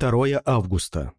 2 августа.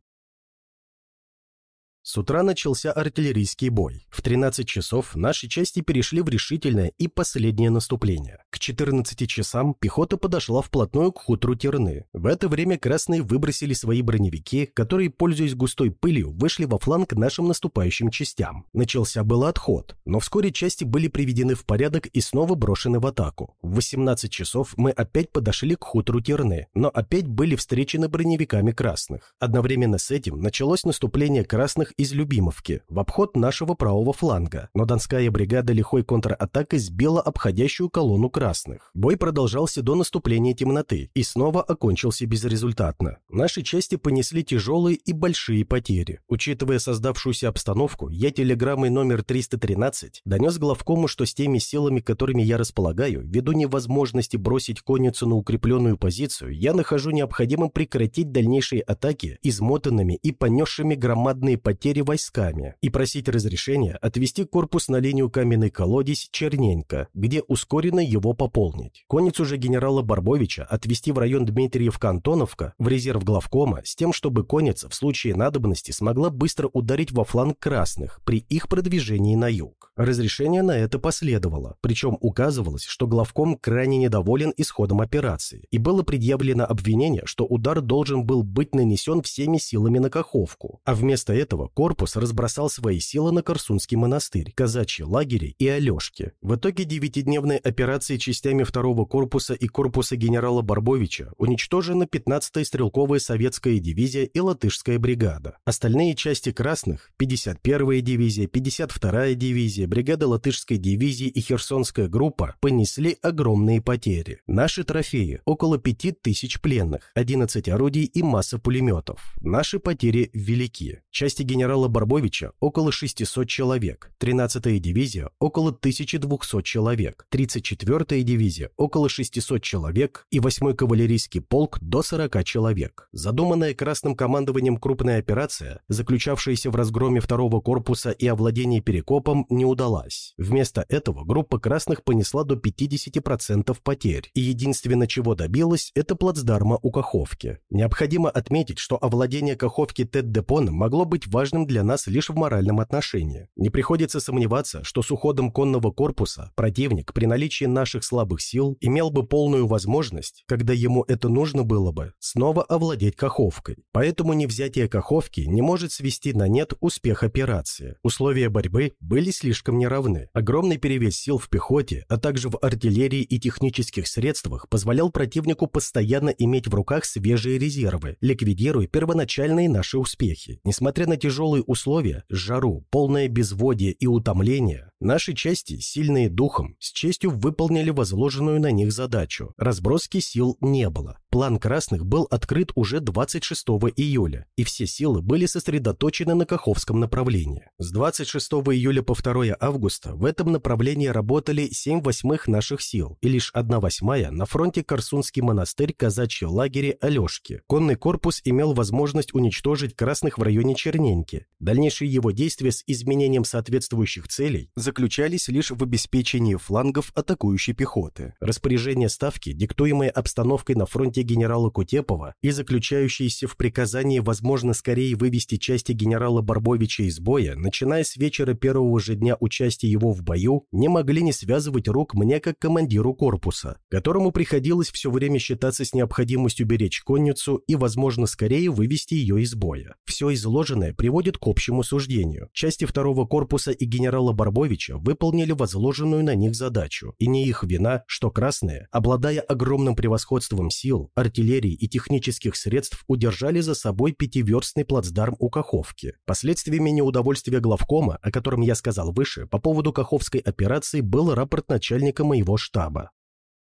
С утра начался артиллерийский бой. В 13 часов наши части перешли в решительное и последнее наступление. К 14 часам пехота подошла вплотную к хутору Терны. В это время красные выбросили свои броневики, которые, пользуясь густой пылью, вышли во фланг нашим наступающим частям. Начался был отход, но вскоре части были приведены в порядок и снова брошены в атаку. В 18 часов мы опять подошли к хутору Терны, но опять были встречены броневиками красных. Одновременно с этим началось наступление красных из Любимовки в обход нашего правого фланга, но Донская бригада лихой контратакой сбила обходящую колонну красных. Бой продолжался до наступления темноты и снова окончился безрезультатно. Наши части понесли тяжелые и большие потери. Учитывая создавшуюся обстановку, я телеграммой номер 313 донес главкому, что с теми силами, которыми я располагаю, ввиду невозможности бросить конницу на укрепленную позицию, я нахожу необходимым прекратить дальнейшие атаки измотанными и понесшими громадные потери потери войсками и просить разрешения отвести корпус на линию каменный колодец Черненько, где ускоренно его пополнить. Конницу же генерала Барбовича отвести в район Дмитриев-Кантоновка в резерв главкома с тем, чтобы конница в случае надобности смогла быстро ударить во фланг красных при их продвижении на юг. Разрешение на это последовало, причем указывалось, что главком крайне недоволен исходом операции, и было предъявлено обвинение, что удар должен был быть нанесен всеми силами на Каховку, а вместо этого корпус разбросал свои силы на Корсунский монастырь, казачьи лагеря и Алешки. В итоге девятидневной операции частями второго корпуса и корпуса генерала Барбовича уничтожена 15-я стрелковая советская дивизия и латышская бригада. Остальные части красных, 51-я дивизия, 52-я дивизия, бригада латышской дивизии и Херсонская группа понесли огромные потери. Наши трофеи – около 5000 пленных, 11 орудий и масса пулеметов. Наши потери велики. Части генерала генерала Барбовича около 600 человек, 13-я дивизия около 1200 человек, 34-я дивизия около 600 человек и 8-й кавалерийский полк до 40 человек. Задуманная Красным командованием крупная операция, заключавшаяся в разгроме второго корпуса и овладении Перекопом, не удалась. Вместо этого группа Красных понесла до 50% потерь, и единственное, чего добилась, это плацдарма у Каховки. Необходимо отметить, что овладение Каховки Тет-Депоном могло быть важным важным для нас лишь в моральном отношении. Не приходится сомневаться, что с уходом конного корпуса противник при наличии наших слабых сил имел бы полную возможность, когда ему это нужно было бы, снова овладеть Каховкой. Поэтому невзятие Каховки не может свести на нет успех операции. Условия борьбы были слишком неравны. Огромный перевес сил в пехоте, а также в артиллерии и технических средствах позволял противнику постоянно иметь в руках свежие резервы, ликвидируя первоначальные наши успехи. Несмотря на тяжелые тяжелые условия, жару, полное безводие и утомление, наши части, сильные духом, с честью выполнили возложенную на них задачу. Разброски сил не было. План красных был открыт уже 26 июля, и все силы были сосредоточены на Каховском направлении. С 26 июля по 2 августа в этом направлении работали 7 восьмых наших сил, и лишь 1 восьмая на фронте Корсунский монастырь, казачьи лагере Алешки. Конный корпус имел возможность уничтожить красных в районе Черненьки. Дальнейшие его действия с изменением соответствующих целей заключались лишь в обеспечении флангов атакующей пехоты. Распоряжение ставки, диктуемое обстановкой на фронте генерала Кутепова и заключающиеся в приказании возможно скорее вывести части генерала Барбовича из боя, начиная с вечера первого же дня участия его в бою, не могли не связывать рук мне как командиру корпуса, которому приходилось все время считаться с необходимостью беречь конницу и, возможно, скорее вывести ее из боя. Все изложенное приводит к общему суждению. Части второго корпуса и генерала Барбовича выполнили возложенную на них задачу, и не их вина, что красные, обладая огромным превосходством сил, артиллерии и технических средств удержали за собой пятиверстный плацдарм у Каховки. Последствиями неудовольствия главкома, о котором я сказал выше, по поводу Каховской операции был рапорт начальника моего штаба.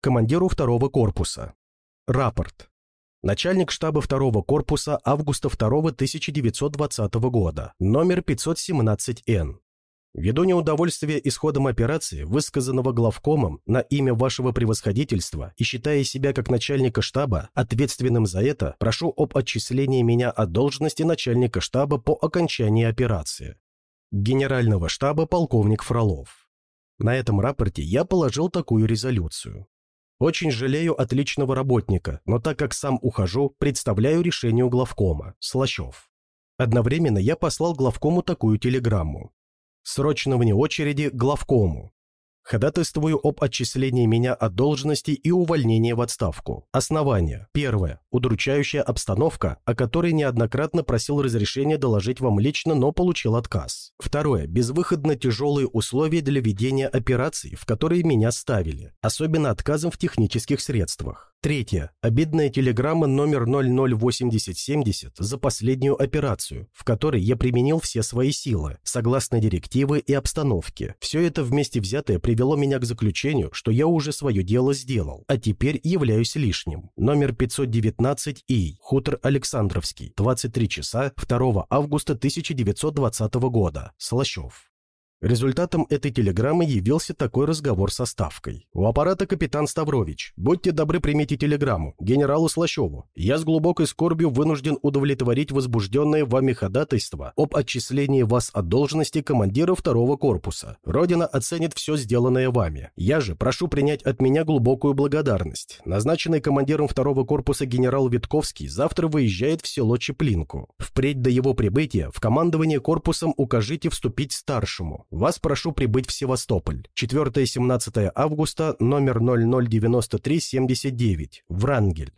Командиру второго корпуса. Рапорт. Начальник штаба второго корпуса августа 2 1920 года, номер 517Н. Ввиду неудовольствия исходом операции, высказанного главкомом на имя вашего превосходительства и считая себя как начальника штаба ответственным за это, прошу об отчислении меня от должности начальника штаба по окончании операции. Генерального штаба полковник Фролов. На этом рапорте я положил такую резолюцию. Очень жалею отличного работника, но так как сам ухожу, представляю решению главкома. Слащев. Одновременно я послал главкому такую телеграмму. Срочно вне очереди главкому. Ходатайствую об отчислении меня от должности и увольнении в отставку. Основания. Первое. Удручающая обстановка, о которой неоднократно просил разрешения доложить вам лично, но получил отказ. Второе. Безвыходно тяжелые условия для ведения операций, в которые меня ставили, особенно отказом в технических средствах. Третье. Обидная телеграмма номер 008070 за последнюю операцию, в которой я применил все свои силы, согласно директивы и обстановке. Все это вместе взятое привело меня к заключению, что я уже свое дело сделал, а теперь являюсь лишним. Номер 519 И. Хутор Александровский. 23 часа 2 августа 1920 года. Слащев. Результатом этой телеграммы явился такой разговор со Ставкой. «У аппарата капитан Ставрович. Будьте добры, примите телеграмму. Генералу Слащеву. Я с глубокой скорбью вынужден удовлетворить возбужденное вами ходатайство об отчислении вас от должности командира второго корпуса. Родина оценит все сделанное вами. Я же прошу принять от меня глубокую благодарность. Назначенный командиром второго корпуса генерал Витковский завтра выезжает в село Чеплинку. Впредь до его прибытия в командование корпусом укажите вступить старшему. Вас прошу прибыть в Севастополь. 4-17 августа, номер 009379, Врангель.